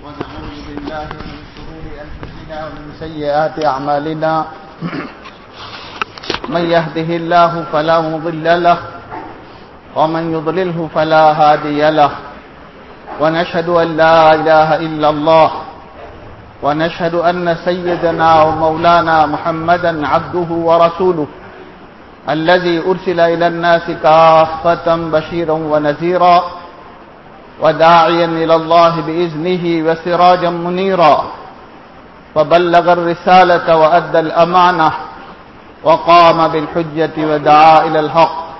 ونعوذ بالله من شرور أنفسنا ومن سيئات أعمالنا. من يهده الله فلا مضل له ومن يضلله فلا هادي له. ونشهد أن لا إله إلا الله. ونشهد أن سيدنا ومولانا محمدا عبده ورسوله. الذي أرسل إلى الناس كافة بشيرا ونذيرا. وداعيا إلى الله بإذنه وسراجا منيرا. فبلغ الرسالة وأدى الأمانة وقام بالحجة ودعا إلى الحق.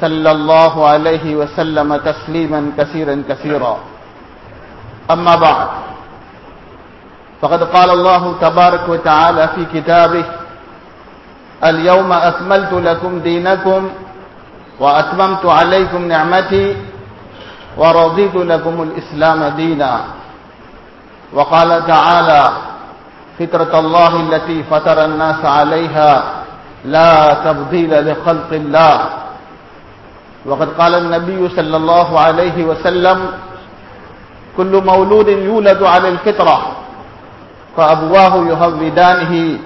صلى الله عليه وسلم تسليما كثيرا كثيرا. أما بعد، فقد قال الله تبارك وتعالى في كتابه، اليوم أكملت لكم دينكم وأتممت عليكم نعمتي ورضيت لكم الإسلام دينا وقال تعالى فطرة الله التي فطر الناس عليها لا تبديل لخلق الله وقد قال النبي صلى الله عليه وسلم كل مولود يولد على الفطرة فأبواه يهودانه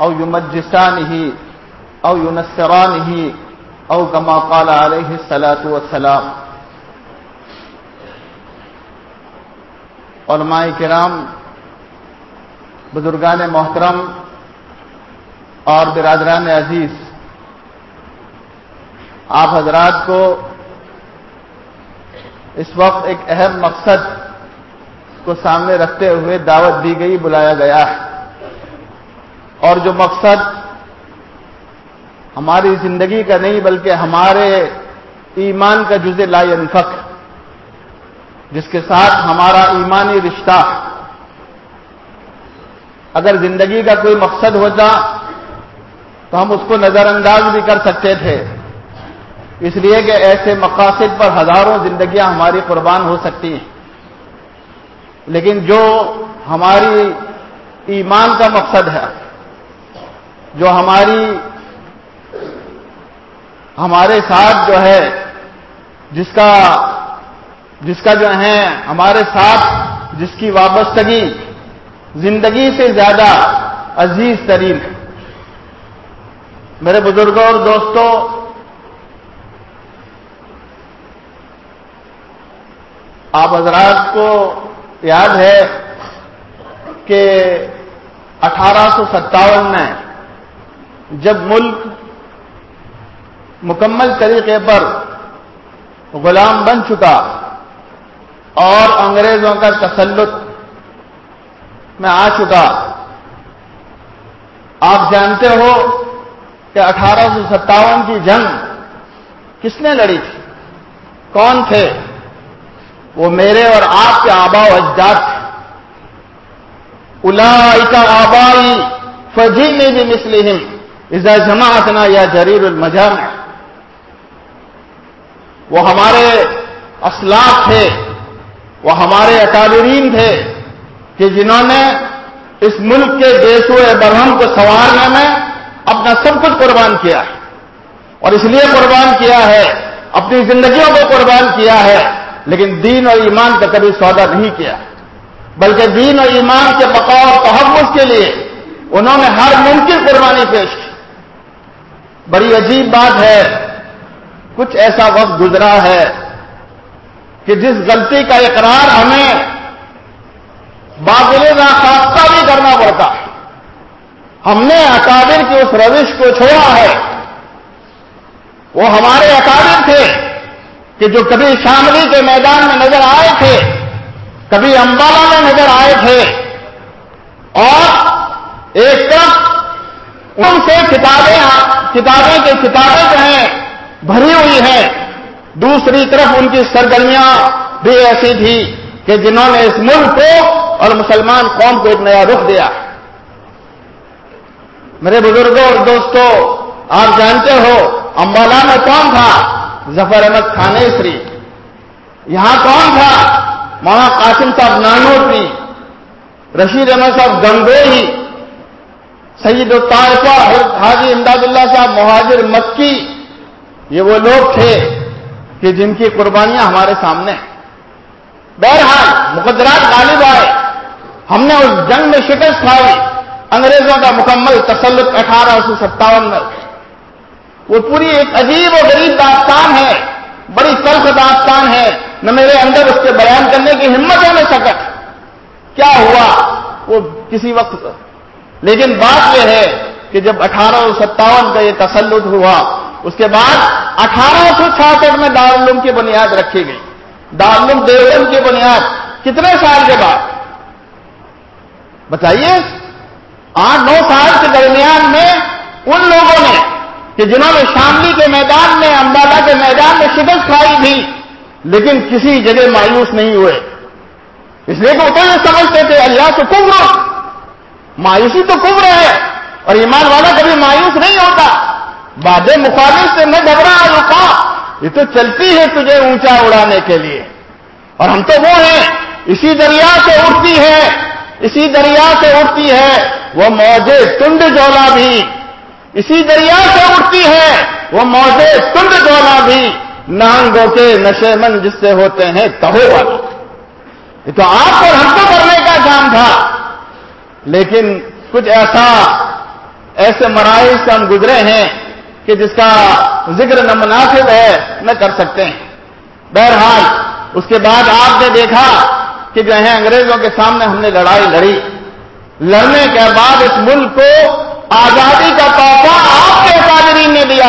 أو يمجسانه أو ينسرانه أو كما قال عليه الصلاة والسلام علماء کرام، بزرگان محترم اور برادران عزیز، آپ حضرات کو اس وقت ایک اہم مقصد کو سامنے رکھتے ہوئے دعوت دی گئی، بلایا گیا۔ ہے اور جو مقصد ہماری زندگی کا نہیں، بلکہ ہمارے ایمان کا جز لا ينفق۔ جس کے ساتھ ہمارا ایمانی رشتہ اگر زندگی کا کوئی مقصد ہوتا تو ہم اس کو نظر انداز بھی کر سکتے تھے۔ اس لیے کہ ایسے مقاصد پر ہزاروں زندگیاں ہماری قربان ہو سکتی ہیں۔ لیکن جو ہماری ایمان کا مقصد ہے، جو ہماری، ہمارے ساتھ جو ہے، جس کا جس کا جو ہے ہمارے ساتھ، جس کی وابستگی زندگی سے زیادہ عزیز ترین ہے۔ میرے بزرگوں اور دوستوں، آپ حضرات کو یاد ہے کہ اٹھارہ سو ستاون میں جب ملک مکمل طریقے پر غلام بن چکا اور انگریزوں کا تسلط میں آ چکا۔ آپ جانتے ہو کہ اٹھارہ سو ستاون کی جنگ کس نے لڑی تھی؟ کون تھے؟ وہ میرے اور آپ کے آبا و اجداد تھے۔ الا آبائی فجی میں بھی مسلم ازا جماعتنا یا جریر المجام وہ ہمارے اسلاف تھے۔ وہ ہمارے اکابرین تھے کہ جنہوں نے اس ملک کے دیسو برہم کو سنوارنے میں اپنا سب کچھ قربان کیا ہے۔ اور اس لیے قربان کیا ہے، اپنی زندگیوں کو قربان کیا ہے، لیکن دین اور ایمان کا کبھی سودا نہیں کیا۔ بلکہ دین اور ایمان کے بقا اور تحفظ کے لیے انہوں نے ہر ممکن قربانی پیش کی۔ بڑی عجیب بات ہے، کچھ ایسا وقت گزرا ہے کہ جس غلطی کا اقرار ہمیں باطل ناخواستہ بھی کرنا پڑتا۔ ہے ہم نے اکابر کی اس روش کو چھوڑا ہے۔ وہ ہمارے اکابر تھے کہ جو کبھی شاملی کے میدان میں نظر آئے تھے، کبھی امبالہ میں نظر آئے تھے۔ اور ایک طرف ان سے کتابیں کتابیں کی کتابیں جو ہیں، بھری ہوئی ہیں۔ دوسری طرف ان کی سرگرمیاں بھی ایسی تھی کہ جنہوں نے اس ملک کو اور مسلمان قوم کو ایک نیا رخ دیا۔ میرے بزرگوں اور دوستوں، آپ جانتے ہو امبالہ میں کون تھا؟ ظفر احمد خانیسری۔ یہاں کون تھا؟ مولانا قاسم صاحب نانوٹری رشید احمد صاحب گنگوہی سید الطائفہ حاجی امداد اللہ صاحب مہاجر مکی۔ یہ وہ لوگ تھے۔ کہ جن کی قربانیاں ہمارے سامنے ہیں۔ بہرحال مقدرات غالب آئے۔ ہم نے اس جنگ میں شکست کھائی۔ انگریزوں کا مکمل تسلط اٹھارہ سو ستاون میں۔ وہ پوری ایک عجیب و غریب داستان ہے۔ بڑی تلخ داستان ہے۔ نہ میرے اندر اس کے بیان کرنے کی ہمت ہے، نہ سکت۔ کیا ہوا؟ وہ کسی وقت۔ لیکن بات یہ ہے کہ جب اٹھارہ سو ستاون کا یہ تسلط ہوا اس کے بعد اٹھارہ سو چھاسٹھ میں دارالعلوم کی بنیاد رکھی گئی۔ دارالعلوم دیوبند کی بنیاد کتنے سال کے بعد؟ بتائیے، آٹھ نو سال کے درمیان میں ان لوگوں نے، کہ جنہوں نے شاملی کے میدان میں امبالہ کے میدان میں شکست کھائی تھی، لیکن کسی جگہ مایوس نہیں ہوئے۔ اس لیے کہ وہ سمجھتے تھے، اللہ سے کمر مایوسی تو کمر ہے، اور ایمان والا کبھی مایوس نہیں ہوتا۔ باد مخالف سے میں گھبرا رکا یہ تو چلتی ہے تجھے اونچا اڑانے کے لیے۔ اور ہم تو وہ ہیں، اسی دریا سے اٹھتی ہے، اسی دریا سے اٹھتی ہے، وہ موجے تنڈ جولا بھی۔ اسی دریا سے اٹھتی ہے، وہ موجے تنڈ جولا بھی۔ نانگوں کے نشے من جس سے ہوتے ہیں کہو والا یہ تو آپ اور ہم کو کرنے کا کام تھا۔ لیکن کچھ ایسا، ایسے مراحل سے ہم گزرے ہیں کہ جس کا ذکر نہ مناسب ہے، نہ کر سکتے ہیں۔ بہرحال، اس کے بعد آپ نے دیکھا کہ جو ہے انگریزوں کے سامنے ہم نے لڑائی لڑی۔ لڑنے کے بعد اس ملک کو آزادی کا تحفہ آپ کے قادرین نے دیا۔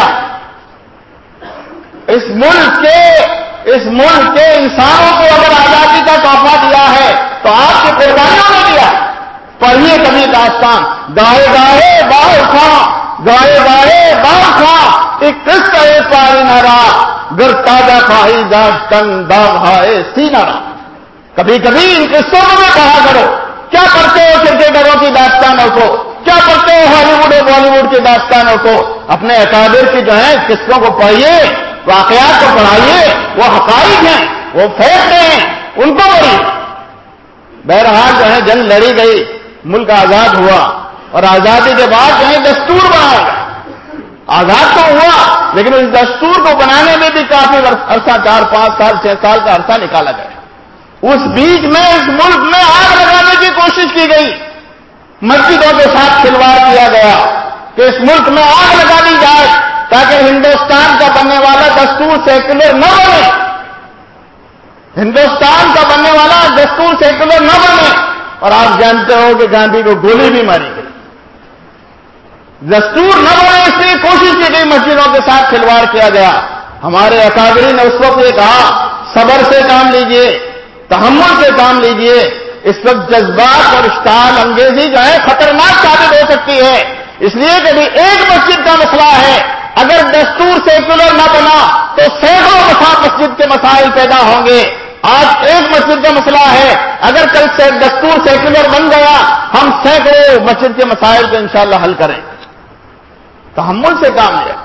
اس ملک کے، اس ملک کے انسانوں کو اگر آزادی کا تحفہ دیا ہے، تو آپ کی قربانیوں نے دیا۔ پڑھیے کبھی داستان۔ گائے گائے باہر کھا گائے گائے باہر کھا ایک کس کا پاری نارا، گر تازہ کھائی داغ تنگ داغ ہائے سی کبھی کبھی ان قصوں میں بھی کہا کرو، کیا کرتے ہو کرکٹروں کی داستانوں کو؟ کیا کرتے ہو ہالی ووڈ اور بالی ووڈ کی داستانوں کو؟ اپنے اکادر کی جو ہے قصوں کو پڑھیے واقعات کو پڑھائیے، وہ حقائق ہیں، وہ فیصلے ہیں، ان کو بڑی بہرحال جو ہے، جنگ لڑی گئی، ملک آزاد ہوا۔ اور آزادی کے بعد جو ہے دستور بنایا آزاد تو ہوا، لیکن اس دستور کو بنانے میں بھی کافی عرصہ، چار، پانچ سال، چھ سال کا عرصہ نکالا گیا۔ اس بیچ میں، اس ملک میں آگ لگانے کی کوشش کی گئی۔ مسجدوں کے ساتھ کھلواڑ کیا گیا کہ اس ملک میں آگ لگا دی جائے تاکہ ہندوستان کا بننے والا دستور سیکولر نہ بنے۔ ہندوستان کا بننے والا دستور سیکولر نہ بنے۔ اور آپ جانتے ہو کہ گاندھی کو گولی بھی ماری گئی۔ دستور نہ بنے اس لیے کوشش کی گئی مسجدوں کے ساتھ کھلواڑ کیا گیا۔ ہمارے اکابری نے اس وقت یہ کہا، صبر سے کام لیجیے، تحمل سے کام لیجیے۔ اس وقت جذبات اور اسٹال انگیزی جو ہے خطرناک ثابت ہو سکتی ہے۔ اس لیے کہ ایک مسجد کا مسئلہ ہے، اگر دستور سیکولر نہ بنا تو سینکڑوں مسجد کے مسائل پیدا ہوں گے۔ آج ایک مسجد کا مسئلہ ہے، اگر کل سے دستور سیکولر بن گیا، ہم سینکڑوں مسجد کے مسائل کو انشاءاللہ حل کریں۔ تحمل سے کام لیا۔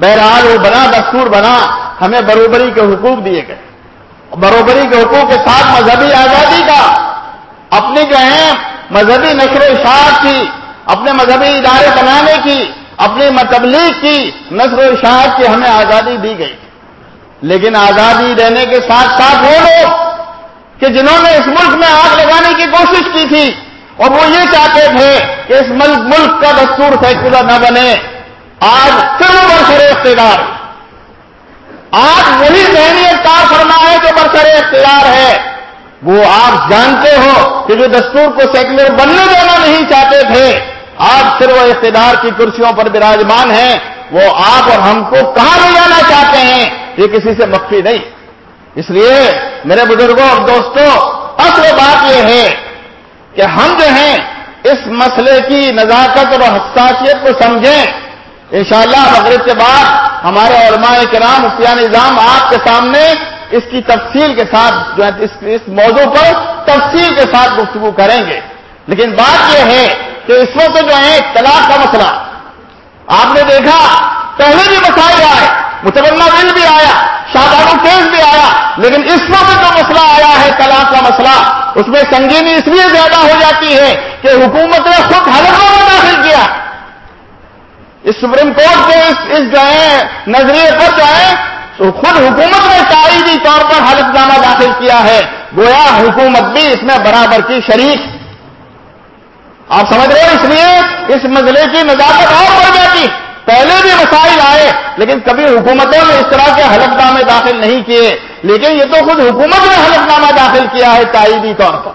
بہرحال وہ بنا، دستور بنا، ہمیں بروبری کے حقوق دیے گئے۔ بروبری کے حقوق کے ساتھ مذہبی آزادی کا اپنی جو ہے، مذہبی نشر و اشاعت کی، اپنے مذہبی ادارے بنانے کی، اپنی تبلیغ کی نثر و اشاعت کی ہمیں آزادی دی گئی۔ لیکن آزادی دینے کے ساتھ ساتھ وہ لوگ کہ جنہوں نے اس ملک میں آگ لگانے کی کوشش کی تھی اور وہ یہ چاہتے تھے کہ اس ملک ملک کا دستور سیکولر نہ بنے۔ آج پھر وہ برسر اقتدار۔ آج وہی ذہنیت کار کرنا ہے جو برسر اختیار ہے۔ وہ آپ جانتے ہو کہ جو دستور کو سیکولر بننے دینا نہیں چاہتے تھے، آج پھر وہ اقتدار کی کرسیوں پر براجمان ہیں۔ وہ آپ اور ہم کو کہاں لے جانا چاہتے ہیں؟ یہ کسی سے مخفی نہیں۔ اس لیے میرے بزرگوں اور دوستوں، اصل بات یہ ہے کہ ہم جو ہیں، اس مسئلے کی نزاکت اور حساسیت کو سمجھیں۔ انشاءاللہ مغرب کے بعد ہمارے علماء کرام مفتیان نظام آپ کے سامنے اس کی تفصیل کے ساتھ جو ہے، اس موضوع پر تفصیل کے ساتھ گفتگو کریں گے۔ لیکن بات یہ ہے کہ اس وقت جو ہے، طلاق کا مسئلہ۔ آپ نے دیکھا، پہلے بھی مسائل آئے متبنہ بل بھی آیا شادارو کیس بھی آیا، لیکن اس وقت جو مسئلہ آیا ہے، طلاق کا مسئلہ۔ اس میں سنگینی اس لیے زیادہ ہو جاتی ہے کہ حکومت نے خود حلقوں میں داخل کیا۔ اس سپریم کورٹ کے اس اس جو ہے، نظریے پر جو ہے خود حکومت نے تاریخی طور پر حلف نامہ داخل کیا ہے۔ گویا حکومت بھی اس میں برابر کی شریک۔ آپ سمجھ رہے ہو اس لیے؟ اس مسئلے کی نزاکت اور بڑھ جاتی۔ پہلے بھی مسائل آئے، لیکن کبھی حکومتوں نے اس طرح کے حلف نامے داخل نہیں کیے۔ لیکن یہ تو خود حکومت نے حلف نامہ داخل کیا ہے تائیدی طور پر۔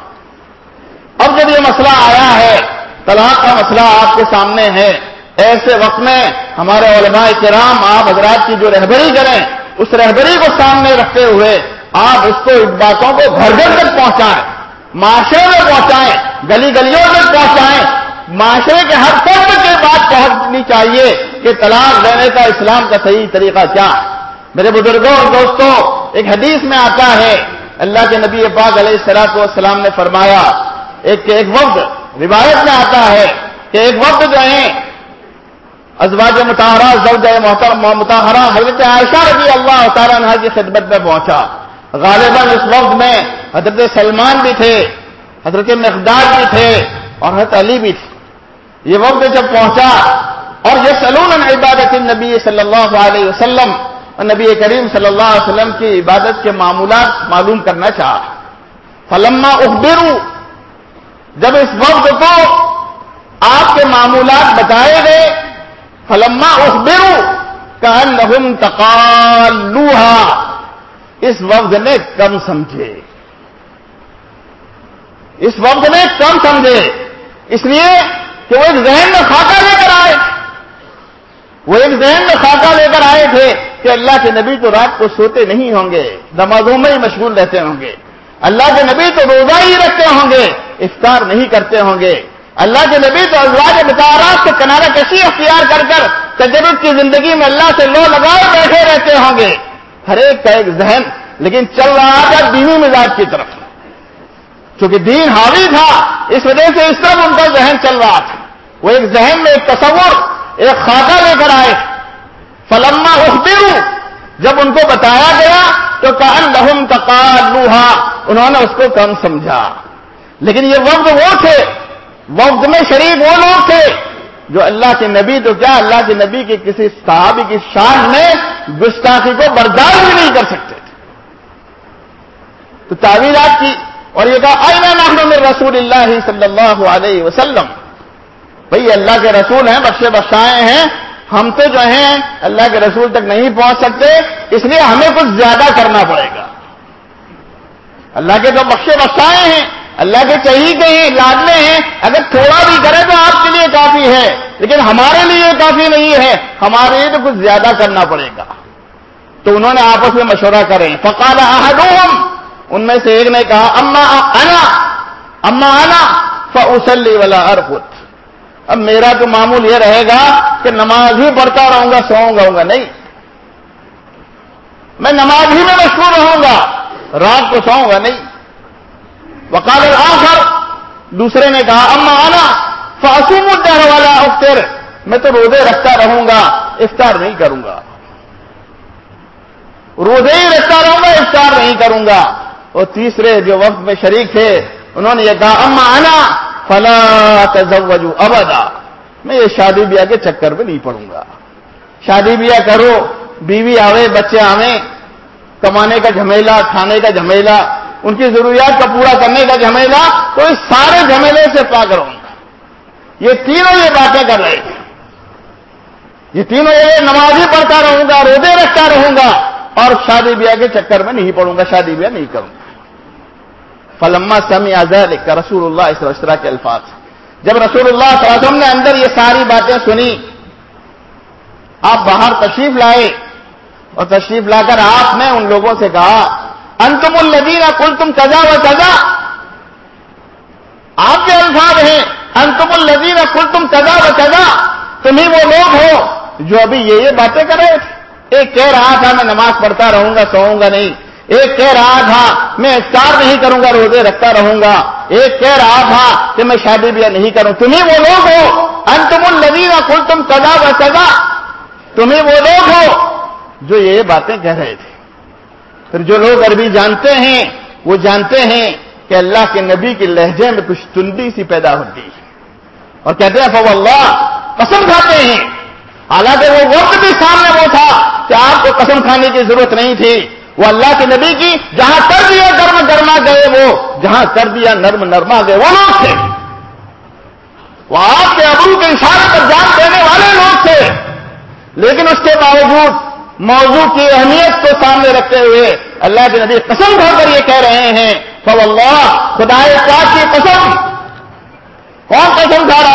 اب جب یہ مسئلہ آیا ہے، طلاق کا مسئلہ آپ کے سامنے ہے، ایسے وقت میں ہمارے علماء کرام، آپ حضرات کی جو رہبری کریں، اس رہبری کو سامنے رکھتے ہوئے آپ اس کو ان باتوں کو گھر گھر تک پہنچائیں، معاشرے میں پہنچائیں، گلی گلیوں تک پہنچائیں معاشرے کے ہر فرد کے بات پہنچنی چاہیے کہ طلاق دینے کا اسلام کا صحیح طریقہ کیا۔ میرے بزرگوں اور دوستوں، ایک حدیث میں آتا ہے، اللہ کے نبی پاک علیہ السلاط والسلام نے فرمایا، ایک ایک وقت روایت میں آتا ہے کہ ایک وقت جو ہے، ازواج متحرہ زوج محترم متحرہ حضرت عائشہ رضی اللہ تعالیٰ عنہ کی خدمت میں پہنچا۔ غالباً اس وقت میں حضرت سلمان بھی تھے، حضرت مقدار بھی تھے اور حضرت علی بھی تھے۔ یہ وقت جب پہنچا اور یہ سلون عبادت نبی صلی اللہ علیہ وسلم، اور نبی کریم صلی اللہ علیہ وسلم کی عبادت کے معمولات معلوم کرنا چاہا۔ فلما اخبرو جب اس وقت کو آپ کے معمولات بتائے گئے، فلما اخبرو کا لہم تقالوہا۔ اس وقت نے کم سمجھے۔ اس وقت نے کم سمجھے۔ اس لیے کہ وہ ایک ذہن میں خاکہ لے کر آئے۔ وہ ایک ذہن میں خاکہ لے کر آئے تھے کہ اللہ کے نبی تو رات کو سوتے نہیں ہوں گے، نمازوں میں ہی مشغول رہتے ہوں گے۔ اللہ کے نبی تو روزہ ہی رکھتے ہوں گے، افطار نہیں کرتے ہوں گے۔ اللہ کے نبی تو ازواج بطارات سے کنارہ کشی اختیار کر کر تجرب کی زندگی میں اللہ سے لو لگائے بیٹھے رہتے ہوں گے۔ ہر ایک کا ایک ذہن، لیکن چل رہا تھا دینی مزاج کی طرف۔ چونکہ دین حاوی تھا، اس وجہ سے اس طرح ان کا ذہن چل رہا تھا۔ وہ ایک ذہن میں ایک تصور، ایک خاکہ لے کر آئے۔ فلما اخبرو جب ان کو بتایا گیا تو کان لہم تقالوہا انہوں نے اس کو کم سمجھا۔ لیکن یہ وقت وہ تھے وقت میں شریف وہ لوگ تھے جو اللہ کے نبی، تو کیا اللہ کے نبی کے کسی صحابی کی شان میں گستاخی کو برداشت بھی نہیں کر سکتے تھے؟ تو تعویلات کی اور یہ کہا آئینہ رسول اللہ صلی اللہ علیہ وسلم. بھئی اللہ کے رسول ہیں، بخشے بخشائے ہیں، ہم تو جو ہیں، اللہ کے رسول تک نہیں پہنچ سکتے، اس لیے ہمیں کچھ زیادہ کرنا پڑے گا۔ اللہ کے تو بخشے بخشائے ہیں، اللہ کے چہی کے ہیں، لادنے ہیں، اگر تھوڑا بھی کرے تو آپ کے لیے کافی ہے، لیکن ہمارے لیے کافی نہیں ہے، ہمارے لیے تو کچھ زیادہ کرنا پڑے گا۔ تو انہوں نے آپس میں مشورہ کریں، فقال احدهم ان میں سے ایک نے کہا، اما انا اما انا فاصلي ولا ارقد اب میرا تو معمول یہ رہے گا کہ نماز ہی پڑھتا رہوں گا، سوؤں گا گا، نہیں۔ میں نماز ہی میں مشہور رہوں گا، رات کو سوؤں گا، نہیں۔ وکال آخر دوسرے نے کہا، اما آنا فاسوم الدہر والا افطر. میں تو روزے رکھتا رہوں گا، افطار نہیں کروں گا۔ روزے ہی رکھتا رہوں گا، افطار نہیں کروں گا۔ اور تیسرے جو وقت میں شریک تھے، انہوں نے یہ کہا، اما آنا فلا تزوجو ابدا، میں یہ شادی بیاہ کے چکر میں نہیں پڑوں گا۔ شادی بیاہ کرو، بیوی آوے، بچے آویں کمانے کا جھمیلا، کھانے کا جھمیلا، ان کی ضروریات کا پورا کرنے کا جھمیلا، تو اس سارے جھمیلے سے پاک رہوں گا۔ یہ تینوں یہ باتیں کر رہے تھے یہ تینوں یہ نمازی پڑھتا رہوں گا، روزے رکھتا رہوں گا۔ اور شادی بیاہ کے چکر میں نہیں پڑوں گا، شادی بیاہ نہیں کروں گا۔ فلما سمی آزاد کا رسول اللہ اس طرح کے الفاظ۔ جب رسول اللہ صلی اللہ علیہ وسلم نے اندر یہ ساری باتیں سنی، آپ باہر تشریف لائے۔ اور تشریف لا کر آپ نے ان لوگوں سے کہا، انتم الدین کل تم کزا و کزا آپ کے الفاظ ہیں، انتم الدین کل تم کزا و کزا تمہیں وہ لوگ ہو جو ابھی یہ یہ باتیں کر رہے تھے۔ ایک کہہ رہا تھا، میں نماز پڑھتا رہوں گا، سوؤں گا نہیں. ایک کہہ رہا تھا، میں افطار نہیں کروں گا، روزے رکھتا رہوں گا. ایک کہہ رہا تھا کہ میں شادی بیاہ نہیں کروں. تمہیں وہ لوگ ہو. انتم الدین کل تم کزا و کزا تمہیں وہ لوگ ہو جو یہ باتیں کہہ رہے تھے. پھر جو لوگ عربی جانتے ہیں، وہ جانتے ہیں کہ اللہ کے نبی کے لہجے میں کچھ تندی سی پیدا ہوتی ہے. اور کہتے ہیں فو اللہ قسم کھاتے ہیں. حالانکہ وہ وقت بھی سامنے وہ تھا کہ آپ کو قسم کھانے کی ضرورت نہیں تھی۔ وہ اللہ کے نبی کی جہاں کر دیا گرم گرما گئے وہ، جہاں کر دیا نرم نرما گئے وہ لوگ تھے۔ وہ آپ کے ابرو کے اشارے پر جان دینے والے لوگ تھے۔ لیکن اس کے باوجود موضوع کی اہمیت کو سامنے رکھتے ہوئے اللہ کے نبی قسم کھا کر یہ کہہ رہے ہیں تو اللہ خدا پاک کی قسم۔ کون قسم کھا رہا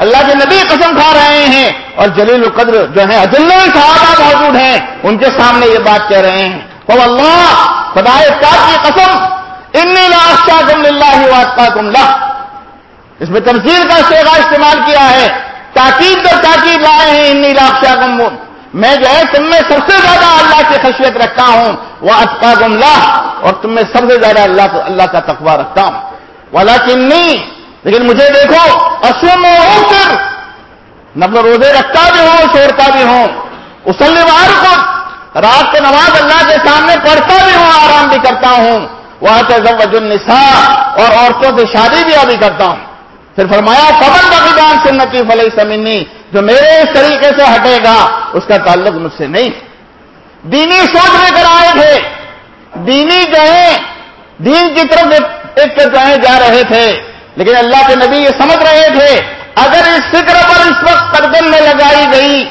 اللہ کے نبی قسم کھا رہے ہیں اور جلیل القدر جو ہے اجل صحابہ موجود ہیں، ان کے سامنے یہ بات کہہ رہے ہیں۔ تو اللہ خدا پاک کی قسم ان لاخا اس میں تمثیل کا سیگا استعمال کیا ہے۔ تاکید اور تاکید لائے ہیں، انی لاخشا کم میں جو ہے، تم میں سب سے زیادہ اللہ کی خشیت رکھتا ہوں۔ وہ اطفا اللہ اور تم میں سب سے زیادہ اللہ اللہ کا تقوا رکھتا ہوں۔ والا کنی لیکن مجھے دیکھو اصم ہوں پھر نبل مطلب روزے رکھتا بھی ہوں، چھوڑتا بھی ہوں۔ اسلوار کو رات کو نماز اللہ کے سامنے پڑھتا بھی ہوں، آرام بھی کرتا ہوں۔ وہ تجوج النساء، اور عورتوں سے شادی بھی ابھی کرتا ہوں۔ پھر فرمایا قبل بغیبان سنتی فلئی سمینی جو میرے اس طریقے سے ہٹے گا، اس کا تعلق مجھ سے نہیں۔ دینی سوچ لے کر آئے تھے دینی جو ہے، دین کی طرف ایک جو ہے جا رہے تھے۔ لیکن اللہ کے نبی یہ سمجھ رہے تھے، اگر اس فکر پر اس وقت قدم میں لگائی گئی،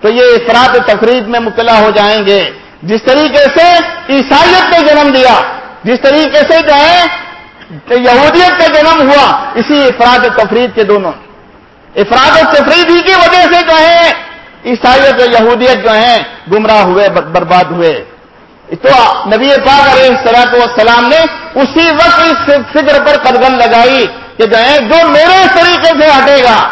تو یہ افراد تفرید میں مبتلا ہو جائیں گے۔ جس طریقے سے عیسائیت نے جنم دیا، جس طریقے سے جو ہے یہودیت کا جنم ہوا، اسی افراد تفرید کے دونوں۔ افراد تفرید ہی کی وجہ سے جو ہے عیسائیت اور یہودیت جو ہیں گمراہ ہوئے برباد ہوئے۔ تو نبی پاک علیہ السلاط والسلام نے اسی وقت اس فکر پر قدغن لگائی کہ جو ہے، جو میرے طریقے سے ہٹے گا۔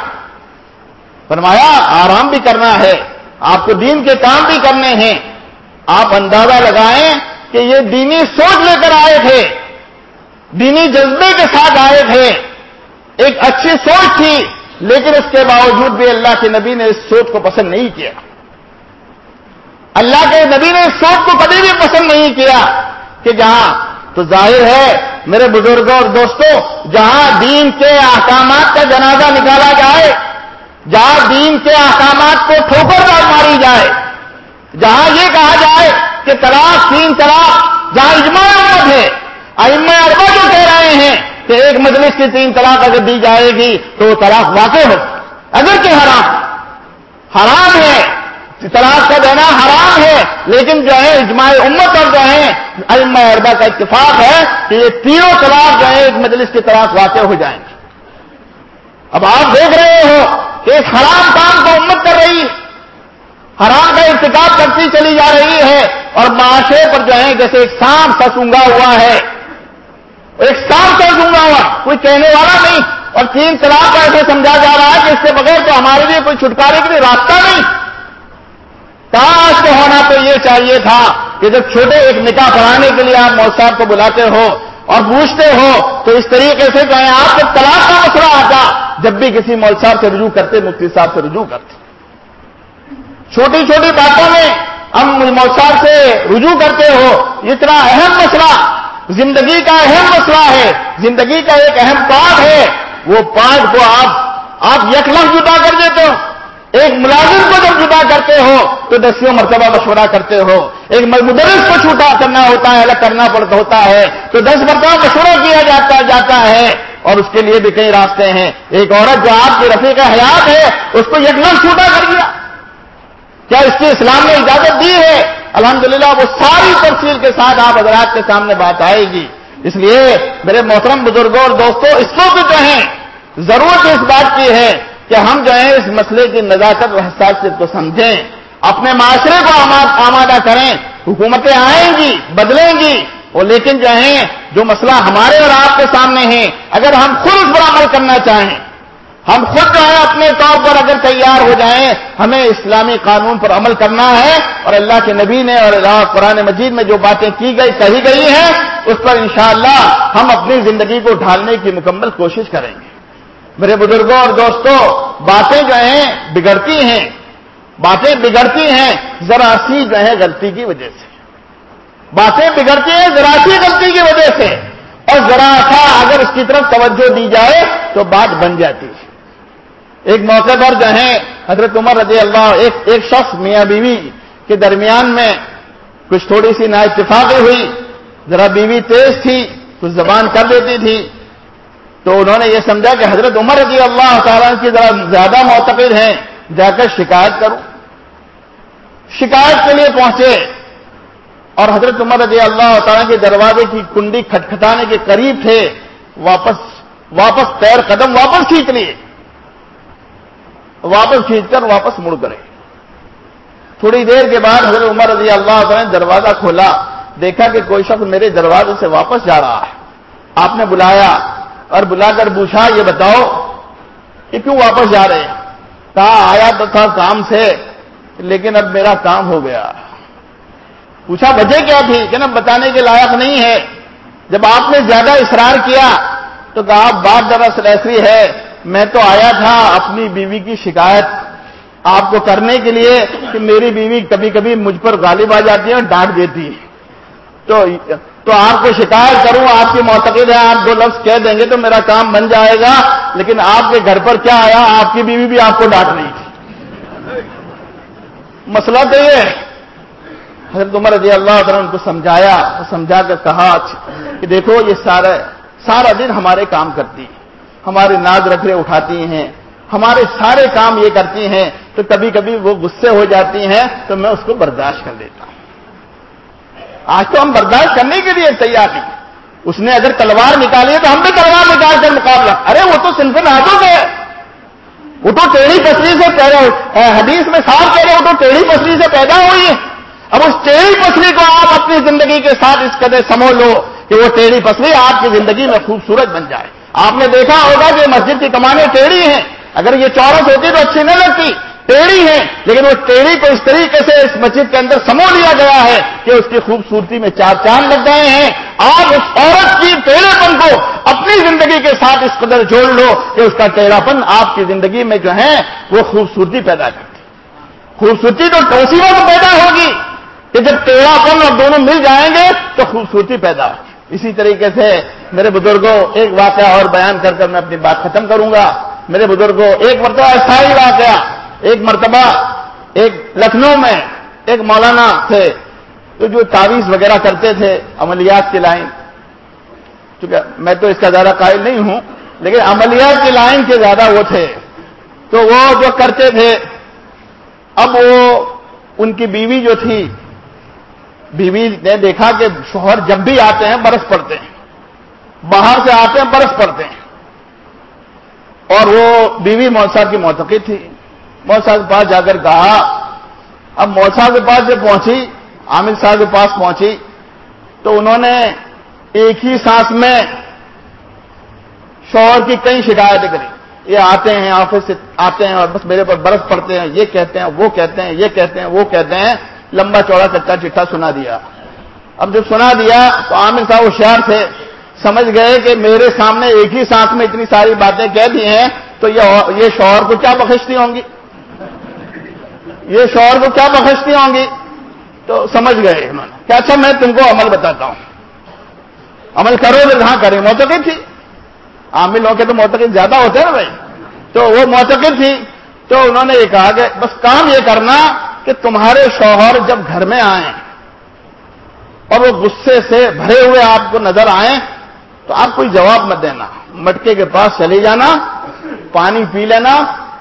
فرمایا، آرام بھی کرنا ہے، آپ کو دین کے کام بھی کرنے ہیں۔ آپ اندازہ لگائیں کہ یہ دینی سوچ لے کر آئے تھے۔ دینی جذبے کے ساتھ آئے تھے۔ ایک اچھی سوچ تھی، لیکن اس کے باوجود بھی اللہ کے نبی نے اس سوچ کو پسند نہیں کیا۔ اللہ کے نبی نے اس سوچ کو کبھی بھی پسند نہیں کیا کہ جہاں تو ظاہر ہے میرے بزرگوں اور دوستوں، جہاں دین کے احکامات کا جنازہ نکالا جائے، جہاں دین کے احکامات کو ٹھوکر دار ماری جائے، جہاں یہ کہا جائے کہ طلاق تین طلاق، جہاں اجماع امت ہے اربا جو کہہ رہے ہیں کہ ایک مجلس کی تین طلاق اگر دی جائے گی تو وہ طلاق واقع ہو۔ اگر کہ حرام حرام ہے طلاق کا دینا حرام ہے، لیکن جو ہے اجماع امت اور جو ہے علم اربا کا اتفاق ہے کہ یہ تینوں طلاق جو ہے ایک مجلس کی طلاق واقع ہو جائیں گے۔ اب آپ دیکھ رہے ہو کہ اس حرام کام کو امت کر رہی حرام کا ارتکاب کرتی چلی جا رہی ہے اور معاشرے پر جو ہے جیسے ایک سانپ سا سونگا ہوا ہے۔ ایک سال کر دوں گا کوئی کہنے والا نہیں۔ اور تین طلاق ایسے سمجھا جا رہا ہے کہ اس سے بغیر تو ہمارے لیے کوئی چھٹکارے کے لیے راستہ نہیں۔ کاش کو ہونا تو یہ چاہیے تھا کہ جب چھوٹے ایک نکاح پڑھانے کے لیے آپ مول صاحب کو بلاتے ہو اور پوچھتے ہو تو اس طریقے سے کہیں آپ کو طلاق کا مسئلہ آتا جب بھی کسی مول صاحب سے رجوع کرتے، مفتی صاحب سے رجوع کرتے۔ چھوٹی چھوٹی باتوں میں ہم مول صاحب سے رجوع کرتے ہو، اتنا اہم مسئلہ، زندگی کا اہم مسئلہ ہے، زندگی کا ایک اہم پارٹ ہے۔ وہ پارٹ کو آپ آپ یک لفظ جدا کر دیتے ہو۔ ایک ملازم کو جب جدا کرتے ہو تو دسیوں مرتبہ مشورہ کرتے ہو۔ ایک مدرس کو چھوٹا کرنا ہوتا ہے، الگ کرنا پڑتا ہوتا ہے۔ تو دس مرتبہ مشورہ کیا جاتا جاتا ہے۔ اور اس کے لیے بھی کئی راستے ہیں۔ ایک عورت جو آپ کی رفیع کا حیات ہے، اس کو یک چھوٹا کر دیا۔ کیا اس کی اسلام نے اجازت دی ہے؟ الحمدللہ وہ ساری تفصیل کے ساتھ آپ حضرات کے سامنے بات آئے گی۔ اس لیے میرے محترم بزرگوں اور دوستوں، اس کو بھی جو ہے ضرورت اس بات کی ہے کہ ہم جو ہے اس مسئلے کی نزاکت و حساسیت کو سمجھیں، اپنے معاشرے کو آمادہ کریں۔ حکومتیں آئیں گی، بدلیں گی۔ اور لیکن جو ہے جو مسئلہ ہمارے اور آپ کے سامنے ہے اگر ہم خود اس پر عمل کرنا چاہیں، ہم خود جو ہے اپنے طور پر اگر تیار ہو جائیں، ہمیں اسلامی قانون پر عمل کرنا ہے اور اللہ کے نبی نے اور اللہ قرآن مجید میں جو باتیں کی گئی کہی گئی ہیں، اس پر انشاءاللہ ہم اپنی زندگی کو ڈھالنے کی مکمل کوشش کریں گے۔ میرے بزرگوں اور دوستوں، باتیں جو ہیں بگڑتی ہیں، باتیں بگڑتی ہیں، ذرا سی جو ہے غلطی کی وجہ سے۔ باتیں بگڑتی ہیں، ذرا سی غلطی کی وجہ سے۔ اور ذرا سا اگر اس کی طرف توجہ دی جائے تو بات بن جاتی ہے۔ ایک موقع پر جو ہے حضرت عمر رضی اللہ، ایک ایک شخص، میاں بیوی کے درمیان میں کچھ تھوڑی سی نا اتفاقی ہوئی۔ ذرا بیوی تیز تھی، کچھ زبان کر دیتی تھی۔ تو انہوں نے یہ سمجھا کہ حضرت عمر رضی اللہ تعالیٰ کی ذرا زیادہ معتقد ہیں، جا کر شکایت کروں شکایت کے لیے پہنچے اور حضرت عمر رضی اللہ تعالیٰ کے دروازے کی کنڈی کھٹکھٹانے کے قریب تھے، واپس واپس پیر قدم واپس کھینچ لیے۔ واپس کھینچ کر واپس مڑ کرے۔ تھوڑی دیر کے بعد حضرت عمر رضی اللہ تعالیٰ نے دروازہ کھولا، دیکھا کہ کوئی شخص میرے دروازے سے واپس جا رہا ہے۔ آپ نے بلایا اور بلا کر پوچھا، یہ بتاؤ کہ کیوں واپس جا رہے ہیں؟ کہا، آیا تو تھا کام سے، لیکن اب میرا کام ہو گیا۔ پوچھا وجہ کیا تھی کہ نا بتانے کے لائق نہیں ہے۔ جب آپ نے زیادہ اصرار کیا تو کہا بات دراصل ایسی ہے۔ میں تو آیا تھا اپنی بیوی کی شکایت۔ آپ کو کرنے کے لیے کہ میری بیوی کبھی کبھی مجھ پر غالب آ جاتی ہے اور ڈانٹ دیتی۔ تو تو آپ کو شکایت کروں، آپ کی معتقد ہے آپ دو لفظ کہہ دیں گے تو میرا کام بن جائے گا، لیکن آپ کے گھر پر کیا آیا، آپ کی بیوی بھی آپ کو ڈانٹ رہی تھی۔ مسئلہ تو یہ حضرت عمر رضی اللہ تعالیٰ ان کو سمجھایا سمجھا کر کہا اچھا، کہ دیکھو یہ سارا سارا دن ہمارے کام کرتی ہمارے ناز رکھے اٹھاتی ہیں، ہمارے سارے کام یہ کرتی ہیں، تو کبھی کبھی وہ غصے ہو جاتی ہیں، تو میں اس کو برداشت کر دیتا ہوں۔ آج تو ہم برداشت کرنے کے لیے تیار نہیں اس نے اگر تلوار نکالی ہے تو ہم بھی تلوار نکال کر مقابلہ۔ ارے، وہ تو سنفن آدوں ہے۔ وہ تو ٹیڑھی پسری سے پیدا حدیث میں صاف کہہ رہے وہ تو ٹیڑھی پسری سے پیدا ہوئی ہے۔ اب اس ٹیڑھی پسری کو آپ اپنی زندگی کے ساتھ اس قدر سمو لو کہ وہ ٹیڑھی پسری آپ کی زندگی میں خوبصورت بن جائے۔ آپ نے دیکھا ہوگا کہ مسجد کی کمانیں ٹیڑھی ہیں۔ اگر یہ چورس ہوتی تو اچھی نہ لگتی۔ ٹیڑھی ہے، لیکن وہ ٹیڑھی کو اس طریقے سے اس مسجد کے اندر سمو لیا گیا ہے کہ اس کی خوبصورتی میں چار چاند لگ گئے ہیں۔ آپ اس عورت کی ٹیڑھے پن کو اپنی زندگی کے ساتھ اس قدر جوڑ لو کہ اس کا ٹیڑھا پن آپ کی زندگی میں جو ہے وہ خوبصورتی پیدا کرتی خوبصورتی تو ٹوسی وقت پیدا ہوگی کہ جب ٹیڑھا پن اور دونوں مل جائیں گے تو خوبصورتی پیدا ہوگی۔ اسی طریقے سے میرے بزرگوں، ایک واقعہ اور بیان کر کر میں اپنی بات ختم کروں گا۔ میرے بزرگوں، ایک مرتبہ ایسا ہی واقعہ ایک مرتبہ ایک لکھنؤ میں ایک مولانا تھے تو جو تعویذ وغیرہ کرتے تھے، عملیات کی لائن۔ چونکہ میں تو اس کا زیادہ قائل نہیں ہوں، لیکن عملیات کی لائن کے زیادہ وہ تھے۔ تو وہ جو کرتے تھے، اب وہ ان کی بیوی جو تھی، بیوی نے دیکھا کہ شوہر جب بھی آتے ہیں برس پڑتے ہیں، باہر سے آتے ہیں برس پڑتے ہیں۔ اور وہ بیوی موسا کی موتقی تھی۔ موسا کے پاس جا کر کہا، اب موسا کے پاس جب پہنچی، عامر صاحب کے پاس پہنچی، تو انہوں نے ایک ہی سانس میں شوہر کی کئی شکایتیں کری۔ یہ آتے ہیں، آفس سے آتے ہیں اور بس میرے پر برف پڑتے ہیں، یہ کہتے ہیں، وہ کہتے ہیں، یہ کہتے ہیں، وہ کہتے ہیں، لمبا چوڑا چچا چٹا سنا دیا۔ اب جب سنا دیا، تو عامر صاحب ہوشیار تھے، سمجھ گئے کہ میرے سامنے ایک ہی سانس میں اتنی ساری باتیں کہہ دی ہیں، تو یہ شوہر کو کیا بخشتی ہوں گی؟ یہ شوہر کو کیا بخشتی ہوں گی؟ تو سمجھ گئے انہوں نے کہ اچھا میں تم کو عمل بتاتا ہوں۔ عمل کرو گے کہاں کریں۔ موتقد تھی۔ عامل ہو کے تو موتقد زیادہ ہوتے ہیں نا بھائی۔ تو وہ موتقد تھی۔ تو انہوں نے یہ کہا کہ بس کام یہ کرنا کہ تمہارے شوہر جب گھر میں آئیں اور وہ غصے سے بھرے ہوئے آپ کو نظر آئیں، تو آپ کوئی جواب مت دینا۔ مٹکے کے پاس چلے جانا، پانی پی لینا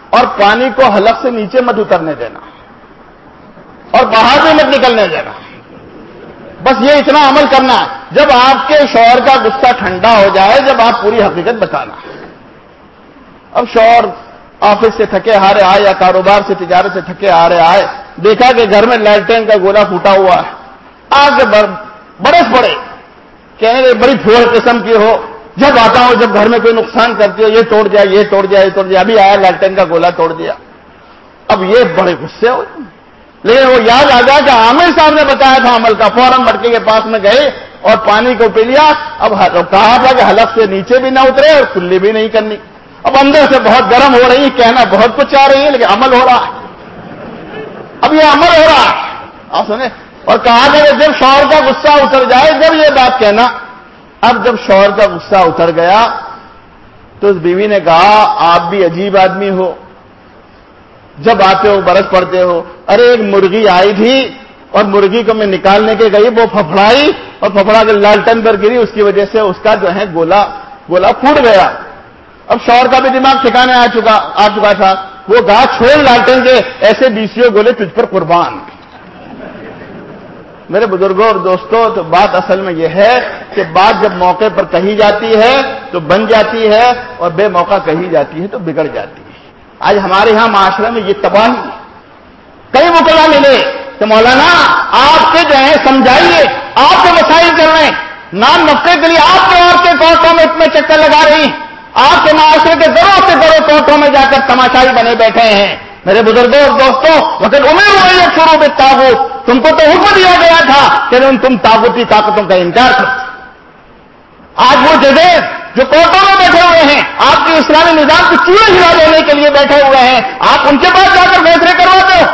اور پانی کو حلق سے نیچے مت اترنے دینا۔ اور باہر بھی مت نکلنے دینا۔ بس یہ اتنا عمل کرنا ہے۔ جب آپ کے شوہر کا غصہ ٹھنڈا ہو جائے، جب آپ پوری حقیقت بتانا۔ اب شوہر آفس سے تھکے ہارے آئے یا کاروبار سے تجارت سے تھکے ہارے آئے، دیکھا کہ گھر میں لالٹین کا گولا پھوٹا ہوا ہے۔ آگے برس بڑے کہنے بڑی پھول قسم کی ہو۔ جب آتا ہوں، جب گھر میں کوئی نقصان کرتی ہو یہ توڑ دیا، یہ توڑ دیا، یہ توڑ دیا۔ ابھی آیا لالٹین کا گولا توڑ دیا۔ اب یہ بڑے غصے ہو لیکن وہ یاد آ گیا کہ عامر صاحب نے بتایا تھا عمل کا، فوراً مٹکے کے پاس میں گئے اور پانی کو پی لیا۔ اب کہا تھا کہ حلق سے نیچے بھی نہ اترے اور کلی بھی نہیں کرنی۔ اب اندر سے بہت گرم ہو رہی کہنا بہت کچھ آ رہی ہے، لیکن عمل ہو رہا ہے۔ اب یہ عمل ہو رہا ہے۔ آپ سنیں۔ اور کہا تھا کہ جب شوہر کا غصہ اتر جائے، جب یہ بات کہنا۔ اب جب شوہر کا غصہ اتر گیا تو اس بیوی نے کہا، آپ بھی عجیب آدمی ہو۔ جب آتے ہو، برس پڑتے ہو، ارے ایک مرغی آئی تھی اور مرغی کو میں نکالنے کے گئی، وہ پھپڑائی اور پھپڑا کے لالٹن پر گری، اس کی وجہ سے اس کا جو ہے گولا گولا پھوٹ گیا۔ اب شور کا بھی دماغ ٹھکانے آ چکا آ چکا تھا۔ وہ گاہ چھوڑ لالٹن کے، ایسے بیسیوں گولے تجھ پر قربان۔ میرے بزرگوں اور دوستوں، تو بات اصل میں یہ ہے کہ بات جب موقع پر کہی جاتی ہے، تو بن جاتی ہے اور بے موقع کہی جاتی ہے، تو بگڑ جاتی ہے۔ آج ہمارے یہاں معاشرے میں یہ تباہی کئی مکلا ملے کہ مولانا، آپ کے جو ہے سمجھائیے، آپ کے مسائل چل رہے ہیں۔ نام نقطے کے لیے آپ کے اور کے کوٹوں میں اتنے چکر لگا رہی آپ کے معاشرے کے دروں سے بڑے کوٹوں میں جا کر تماشائی بنے بیٹھے ہیں۔ میرے بزرگوں اور دوستوں مگر امید ہوئی ہے شروع میں تابوت۔ تم کو تو حکم دیا گیا تھا کہ تم تابوتی طاقتوں کا انکار کر آج وہ جگہ جو کوٹوں میں بیٹھے ہوئے ہیں، آپ کے اسلامی نظام کو چولہے ہلا دینے کے لیے بیٹھے ہوئے ہیں۔ آپ ان کے پاس جا کر فیصلے کرواتے ہو۔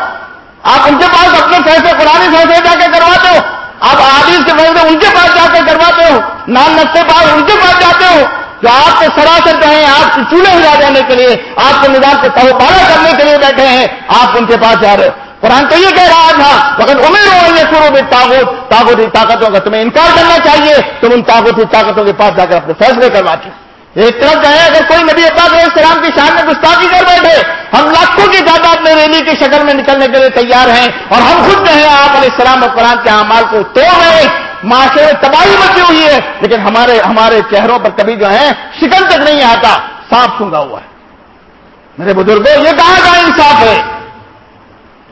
آپ ان کے پاس اپنے فیصلے پرانے فیصلے جا کے کرواتے ہو۔ آپ آدیش کے فیصلے ان کے پاس جا کے کرواتے ہو۔ نام نقطے پاس ان کے پاس جاتے ہو۔ جو آپ کے سراسر جو ہیں، آپ کے چولہے ہلا دینے کے لیے، آپ کے نظام کو تہ کرنے کے لیے بیٹھے ہیں۔ آپ ان کے پاس جا رہے قرآن تو یہ کہہ رہا تھا مگر امید ہو شروع میں تاغت تاغوتی طاقتوں کا تمہیں انکار کرنا چاہیے۔ تم ان طاقتی طاقتوں کے پاس جا کر اپنے فیصلے کرواتے ایک طرف کہیں اگر کوئی نبی اباس علیہ السلام کی شان میں گستاخی کر بیٹھے، ہم لاکھوں کی تعداد میں ریلی کی شکل میں نکلنے کے لیے تیار ہیں، اور ہم خود جو ہیں، آپ علیہ السلام اور قرآن کے اعمال کو توڑ رہے معاشرے میں تباہی مچی ہوئی ہے، لیکن ہمارے ہمارے چہروں پر کبھی جو ہے شکن تک نہیں آتا صاف سونگا ہوا ہے۔ میرے بزرگوں، یہ کہاں کا انصاف ہے؟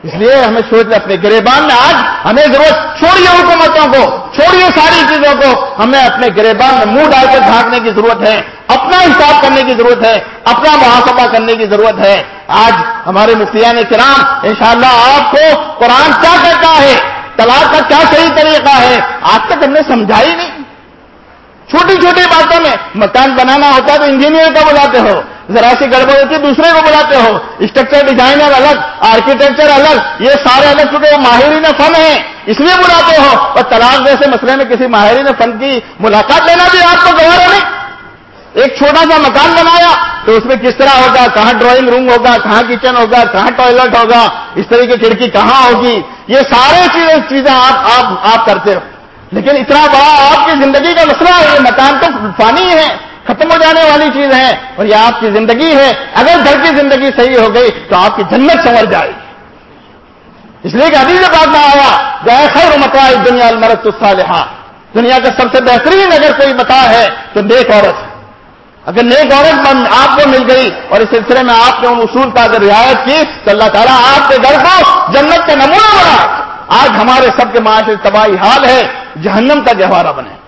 اس لیے ہمیں سوچ اپنے گریبان میں آج ہمیں ضرورت چھوڑیے حکومتوں کو، چھوڑیے ساری چیزوں کو۔ ہمیں اپنے گریبان میں منہ ڈال کر بھاگنے کی ضرورت ہے، اپنا حساب کرنے کی ضرورت ہے، اپنا محاسبہ کرنے کی ضرورت ہے۔ آج ہمارے مفتیان کرام، انشاءاللہ آپ کو قرآن کیا کہتا ہے طلاق کا کیا صحیح طریقہ ہے، آج تک ہم نے سمجھا ہی نہیں۔ چھوٹی چھوٹی باتوں میں مکان بنانا ہوتا ہے تو انجینئر کا بلاتے ہو؟ ذرا سی گڑبڑ ہوتی ہے دوسرے کو بلاتے ہو۔ اسٹرکچر ڈیزائنر الگ آرکیٹیکچر الگ، یہ سارے الگ، چونکہ وہ ماہرین فن ہیں، اس لیے بلاتے ہو۔ اور طلاق جیسے مسئلے میں کسی ماہرین فن کی ملاقات لینا بھی آپ کو گوارا نہیں۔ ایک چھوٹا سا مکان بنایا، تو اس میں کس طرح ہوگا، کہاں ڈرائنگ روم ہوگا، کہاں کچن ہوگا، کہاں ٹوائلٹ ہوگا، اس طرح کی کھڑکی کہاں ہوگی؟ یہ سارے چیزیں چیزیں آپ آپ آپ کرتے ہو۔ لیکن اتنا بڑا آپ کی زندگی کا مسئلہ ہے، یہ مکان تو فانی ہے۔ ختم ہو جانے والی چیز ہے اور یہ آپ کی زندگی ہے۔ اگر گھر کی زندگی صحیح ہو گئی تو آپ کی جنت سنور جائے گی۔ اس لیے کہ ابھی بات نہ آیا گئے خیر متوا دنیا المرت الصالحہ۔ دنیا کا سب سے بہترین اگر کوئی بتا ہے تو نیک عورت۔ ہے اگر نیک عورت آپ کو مل گئی اور اس سلسلے میں آپ نے ان اصول کا اگر رعایت کی تو اللہ تعالیٰ آپ کے گھر کو جنت کا نمونہ بنا۔ آج ہمارے سب کے معاشرے تباہی حال ہے، جہنم کا گہوارہ بنے۔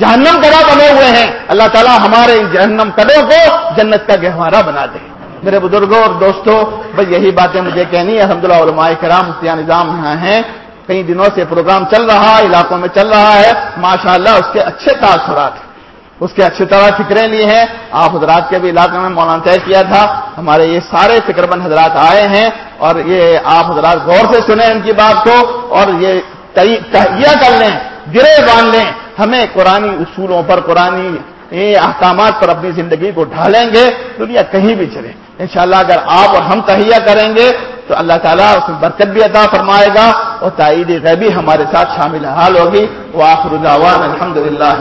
جہنم کدا بنے ہوئے ہیں۔ اللہ تعالیٰ ہمارے جہنم کدوں کو جنت کا گہوارہ بنا دے۔ میرے بزرگوں اور دوستوں، بس یہی باتیں مجھے کہنی ہے الحمد للہ علماء کرام مفتیان نظام یہاں ہیں۔ کئی دنوں سے پروگرام چل رہا ہے، علاقوں میں چل رہا ہے۔ ماشاء اللہ اس کے اچھے تاثرات ہیں۔ اس کے اچھی طرح فکریں لی ہیں۔ آپ حضرات کے بھی علاقے میں مولانا طے کیا تھا۔ ہمارے یہ سارے فکر بند حضرات آئے ہیں۔ اور یہ آپ حضرات غور سے سنیں ان کی بات کو۔ اور یہ تہیا کر لیں، گرے باندھ لیں۔ ہمیں قرآن اصولوں پر قرآن احکامات پر اپنی زندگی کو ڈھالیں گے، دنیا کہیں بھی چلے۔ انشاءاللہ اگر آپ اور ہم تہیا کریں گے، تو اللہ تعالیٰ اس میں برکت بھی عطا فرمائے گا اور تائید غیبی ہمارے ساتھ شامل حال ہوگی۔ وہ آخر الحمد للہ